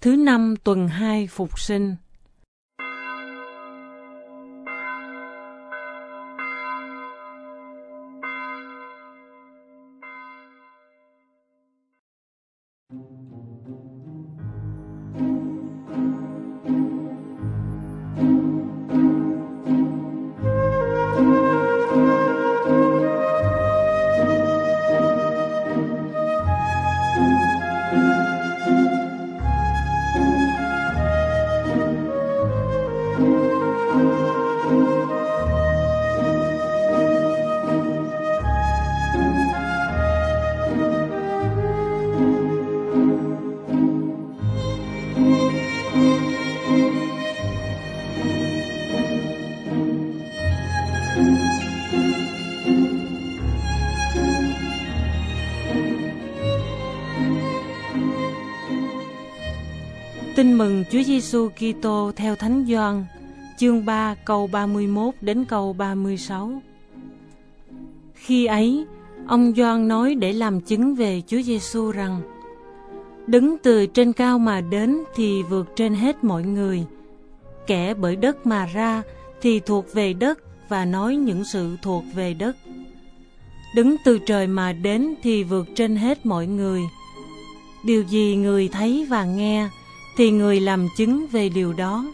Thứ năm tuần hai Phục sinh. Tin mừng Chúa Giêsu Kitô theo Thánh Gioan, chương 3 câu 31 đến câu 36. Khi ấy, ông Gioan nói để làm chứng về Chúa Giêsu rằng: Đứng từ trên cao mà đến thì vượt trên hết mọi người. Kẻ bởi đất mà ra thì thuộc về đất và nói những sự thuộc về đất. Đứng từ trời mà đến thì vượt trên hết mọi người. Điều gì người thấy và nghe thì người làm chứng về điều đó.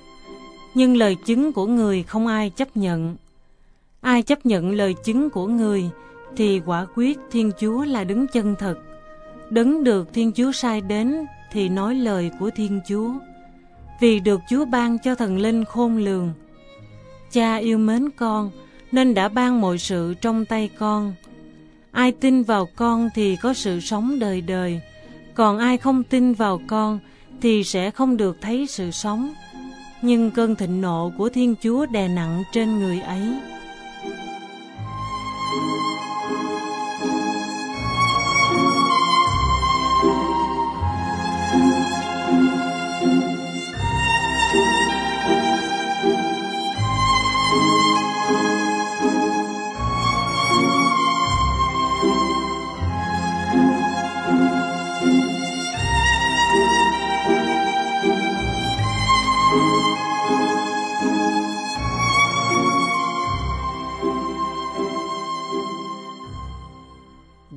Nhưng lời chứng của người không ai chấp nhận. Ai chấp nhận lời chứng của người thì quả quyết Thiên Chúa là đứng chân thật. Đấng được Thiên Chúa sai đến thì nói lời của Thiên Chúa. Vì được Chúa ban cho thần linh khôn lường. Cha yêu mến con nên đã ban mọi sự trong tay con. Ai tin vào con thì có sự sống đời đời, còn ai không tin vào con thì sẽ không được thấy sự sống. Nhưng cơn thịnh nộ của Thiên Chúa đè nặng trên người ấy.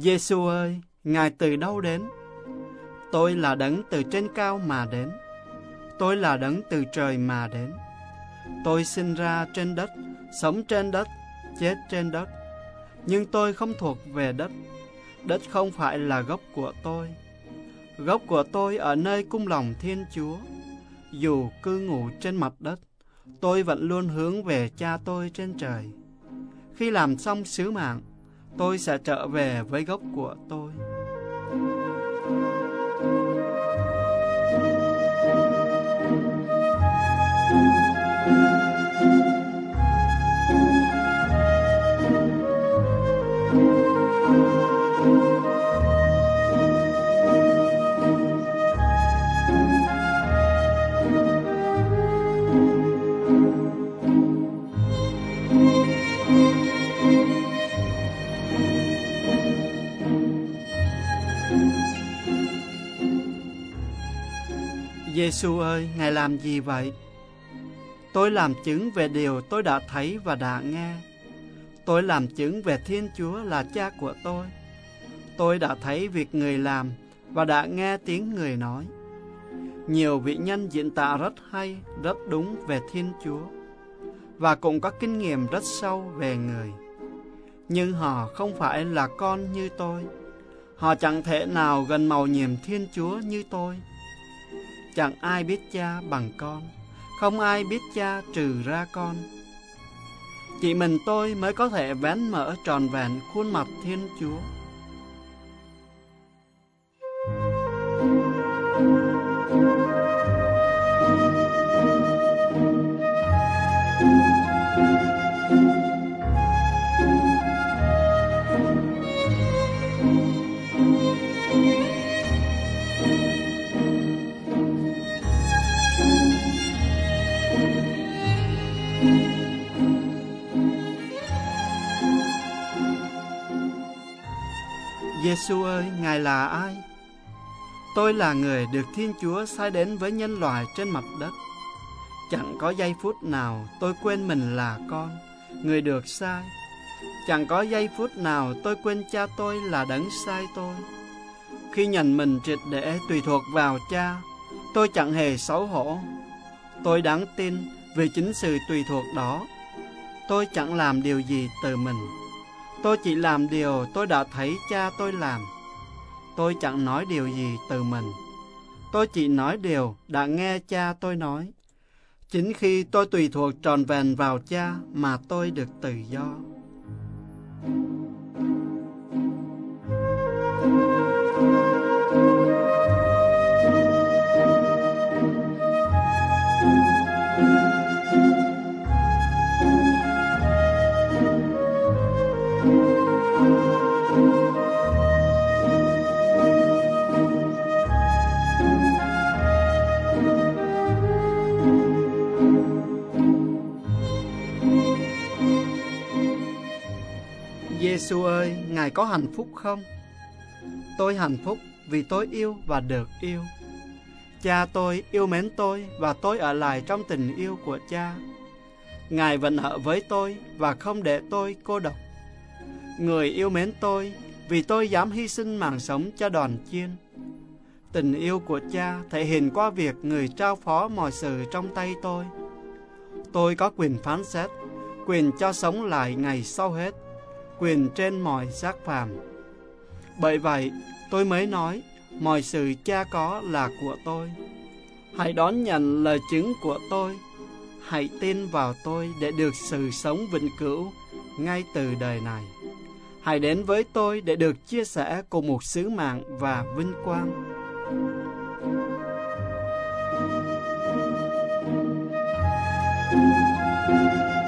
Giêsu ơi, Ngài từ đâu đến? Tôi là đấng từ trên cao mà đến. Tôi là đấng từ trời mà đến. Tôi sinh ra trên đất, sống trên đất, chết trên đất. Nhưng tôi không thuộc về đất. Đất không phải là gốc của tôi. Gốc của tôi ở nơi cung lòng Thiên Chúa. Dù cư ngụ trên mặt đất, tôi vẫn luôn hướng về cha tôi trên trời. Khi làm xong sứ mạng, tôi sẽ trở về với gốc của tôi. Giêsu ơi, Ngài làm gì vậy? Tôi làm chứng về điều tôi đã thấy và đã nghe. Tôi làm chứng về Thiên Chúa là cha của tôi. Tôi đã thấy việc người làm và đã nghe tiếng người nói. Nhiều vị nhân diễn tả rất hay, rất đúng về Thiên Chúa và cũng có kinh nghiệm rất sâu về người. Nhưng họ không phải là con như tôi. Họ chẳng thể nào gần màu nhiệm Thiên Chúa như tôi. Chẳng ai biết cha bằng con, không ai biết cha trừ ra con. Chỉ mình tôi mới có thể vén mở tròn vẹn khuôn mặt Thiên Chúa. Giêsu ơi, Ngài là ai? Tôi là người được Thiên Chúa sai đến với nhân loại trên mặt đất. Chẳng có giây phút nào tôi quên mình là con, người được sai. Chẳng có giây phút nào tôi quên cha tôi là đấng sai tôi. Khi nhận mình triệt để tùy thuộc vào cha, tôi chẳng hề xấu hổ. Tôi đáng tin vì chính sự tùy thuộc đó. Tôi chẳng làm điều gì từ mình. Tôi chỉ làm điều tôi đã thấy cha tôi làm. Tôi chẳng nói điều gì từ mình. Tôi chỉ nói điều đã nghe cha tôi nói. Chính khi tôi tùy thuộc tròn vẹn vào cha mà tôi được tự do. Giêsu ơi, Ngài có hạnh phúc không? Tôi hạnh phúc vì tôi yêu và được yêu. Cha tôi yêu mến tôi và tôi ở lại trong tình yêu của cha. Ngài vẫn ở với tôi và không để tôi cô độc. Người yêu mến tôi vì tôi dám hy sinh mạng sống cho đoàn chiên. Tình yêu của cha thể hiện qua việc người trao phó mọi sự trong tay tôi. Tôi có quyền phán xét, quyền cho sống lại ngày sau hết quyền trên mọi xác phàm. Bởi vậy, tôi mới nói, mọi sự cha có là của tôi. Hãy đón nhận lời chứng của tôi. Hãy tin vào tôi để được sự sống vĩnh cửu ngay từ đời này. Hãy đến với tôi để được chia sẻ cùng một sứ mạng và vinh quang. Lạy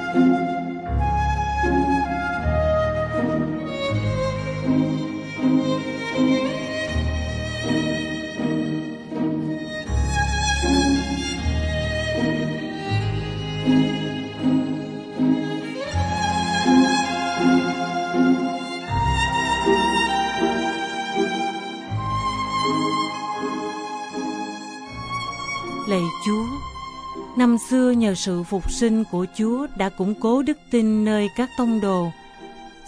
năm xưa nhờ sự phục sinh của Chúa đã củng cố đức tin nơi các tông đồ.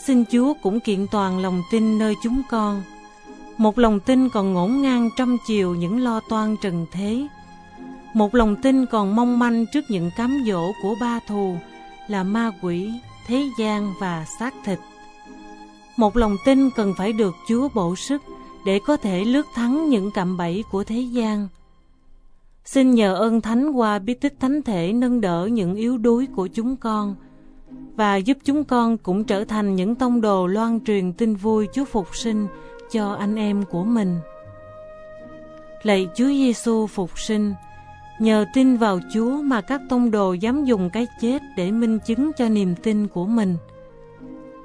Xin Chúa cũng kiện toàn lòng tin nơi chúng con. Một lòng tin còn ngổn ngang trăm chiều những lo toan trần thế. Một lòng tin còn mong manh trước những cám dỗ của ba thù là ma quỷ, thế gian và xác thịt. Một lòng tin cần phải được Chúa bổ sức để có thể lướt thắng những cạm bẫy của thế gian. Xin nhờ ơn Thánh qua bí tích Thánh Thể nâng đỡ những yếu đuối của chúng con và giúp chúng con cũng trở thành những tông đồ loan truyền tin vui Chúa phục sinh cho anh em của mình. Lạy Chúa Giêsu phục sinh, nhờ tin vào Chúa mà các tông đồ dám dùng cái chết để minh chứng cho niềm tin của mình.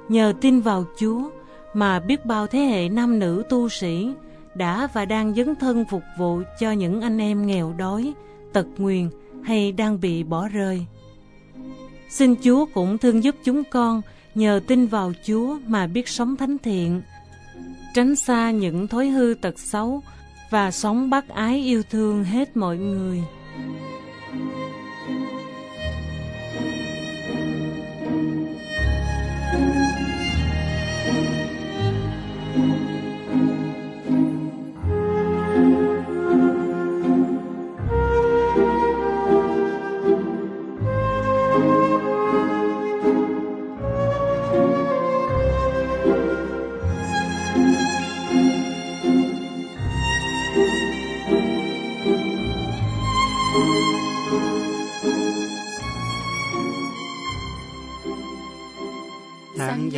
Nhờ tin vào Chúa mà biết bao thế hệ nam nữ tu sĩ đã và đang dấn thân phục vụ cho những anh em nghèo đói, tật nguyền hay đang bị bỏ rơi. Xin Chúa cũng thương giúp chúng con nhờ tin vào Chúa mà biết sống thánh thiện, tránh xa những thói hư tật xấu và sống bác ái yêu thương hết mọi người.